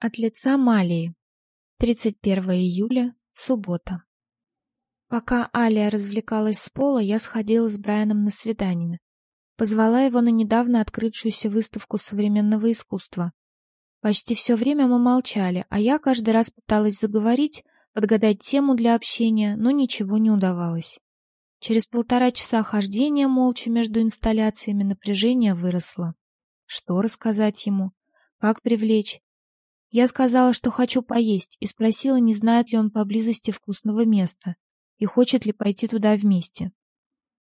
От лица Малии. 31 июля, суббота. Пока Алия развлекалась с пола, я сходила с Брайаном на свидание. Позвала его на недавно открывшуюся выставку современного искусства. Почти все время мы молчали, а я каждый раз пыталась заговорить, подгадать тему для общения, но ничего не удавалось. Через полтора часа хождения молча между инсталляциями напряжение выросло. Что рассказать ему? Как привлечь? Я сказала, что хочу поесть, и спросила, не знает ли он поблизости вкусного места и хочет ли пойти туда вместе.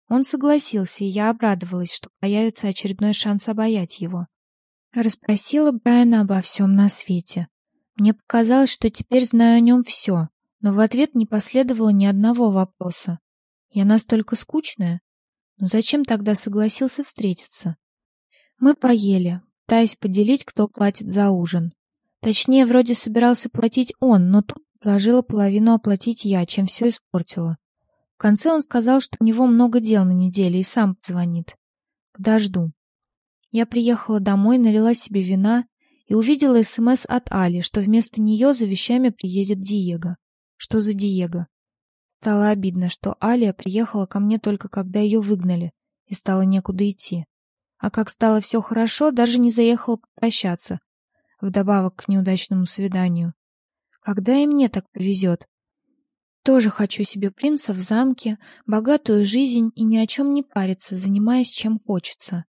Он согласился, и я обрадовалась, что появится очередной шанс обаять его. Расспросила Брайана обо всем на свете. Мне показалось, что теперь знаю о нем все, но в ответ не последовало ни одного вопроса. Я настолько скучная? Но зачем тогда согласился встретиться? Мы поели, пытаясь поделить, кто платит за ужин. Точнее, вроде собирался платить он, но тут предложила половину оплатить я, чем все испортила. В конце он сказал, что у него много дел на неделе и сам позвонит. Подожду. Я приехала домой, налила себе вина и увидела СМС от Али, что вместо нее за вещами приедет Диего. Что за Диего? Стало обидно, что Алия приехала ко мне только когда ее выгнали, и стало некуда идти. А как стало все хорошо, даже не заехала попрощаться, вдобавок к неудачному свиданию. Когда и мне так повезет? Тоже хочу себе принца в замке, богатую жизнь и ни о чем не париться, занимаясь чем хочется.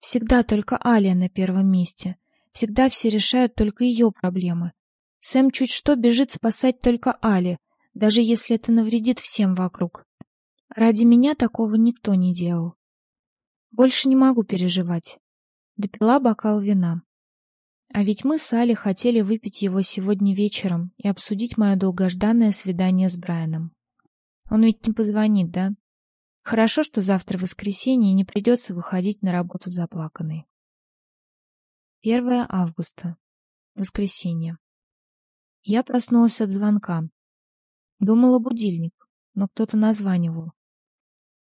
Всегда только Алия на первом месте. Всегда все решают только ее проблемы. Сэм чуть что бежит спасать только Али, даже если это навредит всем вокруг. Ради меня такого никто не делал. Больше не могу переживать. Допила бокал вина. А ведь мы с Али хотели выпить его сегодня вечером и обсудить мое долгожданное свидание с Брайаном. Он ведь не позвонит, да? Хорошо, что завтра воскресенье и не придется выходить на работу заплаканной. 1 августа. Воскресенье. Я проснулась от звонка. Думала будильник, но кто-то названивал.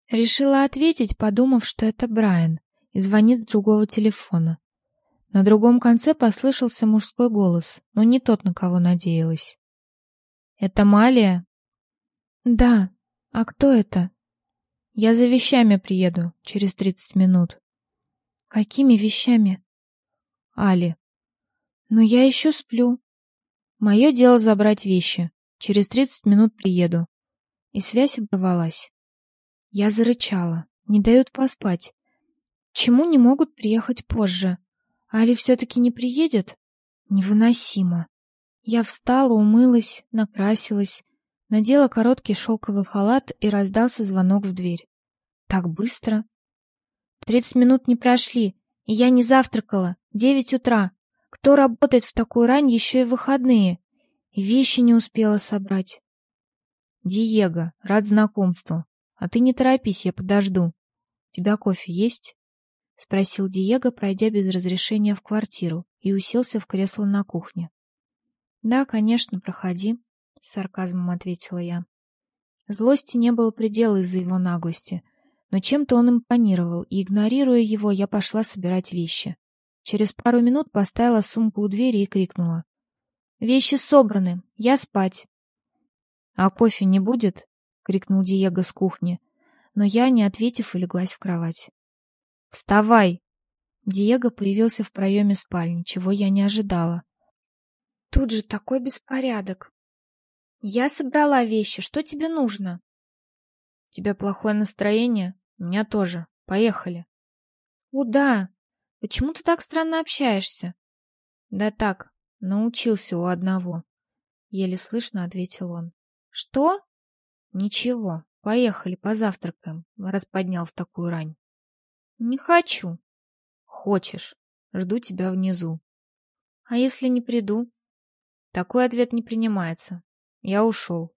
Решила ответить, подумав, что это Брайан, и звонит с другого телефона. На другом конце послышался мужской голос, но не тот, на кого надеялась. «Это Малия?» «Да. А кто это?» «Я за вещами приеду через тридцать минут». «Какими вещами?» «Али». «Но я еще сплю». «Мое дело забрать вещи. Через тридцать минут приеду». И связь оборвалась. Я зарычала. Не дают поспать. Чему не могут приехать позже? Али все-таки не приедет? Невыносимо. Я встала, умылась, накрасилась, надела короткий шелковый халат и раздался звонок в дверь. Так быстро? Тридцать минут не прошли, и я не завтракала. Девять утра. Кто работает в такую рань еще и в выходные? Вещи не успела собрать. Диего, рад знакомству. А ты не торопись, я подожду. У тебя кофе есть? — спросил Диего, пройдя без разрешения в квартиру, и уселся в кресло на кухне. «Да, конечно, проходи», — с сарказмом ответила я. Злости не было предела из-за его наглости, но чем-то он импонировал, и, игнорируя его, я пошла собирать вещи. Через пару минут поставила сумку у двери и крикнула. «Вещи собраны, я спать». «А кофе не будет?» — крикнул Диего с кухни, но я, не ответив, улеглась в кровать. «Вставай!» Диего появился в проеме спальни, чего я не ожидала. Тут же такой беспорядок. Я собрала вещи. Что тебе нужно? У тебя плохое настроение? У меня тоже. Поехали. Куда? Почему ты так странно общаешься? Да так, научился у одного. Еле слышно ответил он. Что? Ничего. Поехали, позавтракаем, раз поднял в такую рань. Не хочу. Хочешь. Жду тебя внизу. А если не приду? Такой ответ не принимается. Я ушел.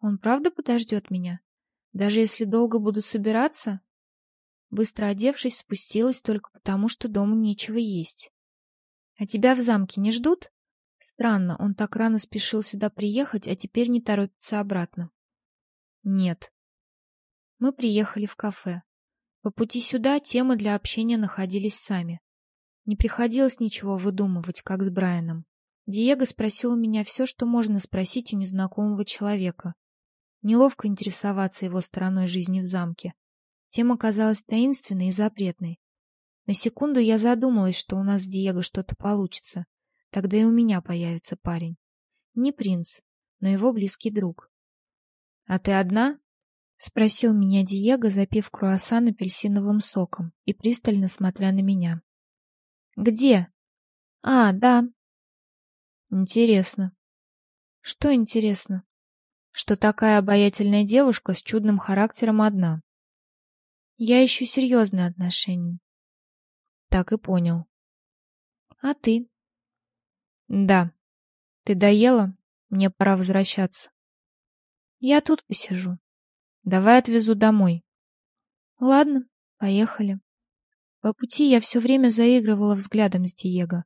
Он правда подождет меня? Даже если долго буду собираться? Быстро одевшись, спустилась только потому, что дома нечего есть. А тебя в замке не ждут? Странно, он так рано спешил сюда приехать, а теперь не торопится обратно. Нет. Мы приехали в кафе. По пути сюда темы для общения находились сами. Не приходилось ничего выдумывать, как с Брайаном. Диего спросил у меня все, что можно спросить у незнакомого человека. Неловко интересоваться его стороной жизни в замке. Тема казалась таинственной и запретной. На секунду я задумалась, что у нас с Диего что-то получится. Тогда и у меня появится парень. Не принц, но его близкий друг. — А ты одна? — спросил меня Диего, запив круассан апельсиновым соком и пристально смотря на меня. — Где? — А, да. — Интересно. — Что интересно? — Что такая обаятельная девушка с чудным характером одна. — Я ищу серьезные отношения. — Так и понял. — А ты? — Да. Ты доела? Мне пора возвращаться. Я тут посижу. Давай отвезу домой. Ладно, поехали. По пути я все время заигрывала взглядом с Диего.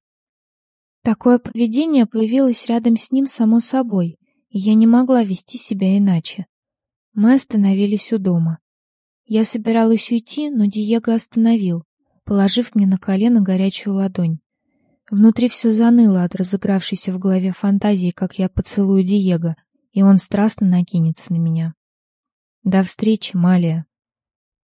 Такое поведение появилось рядом с ним само собой, и я не могла вести себя иначе. Мы остановились у дома. Я собиралась уйти, но Диего остановил, положив мне на колено горячую ладонь. Внутри все заныло от разыгравшейся в голове фантазии, как я поцелую Диего, и он страстно накинется на меня. До встречи, Малия.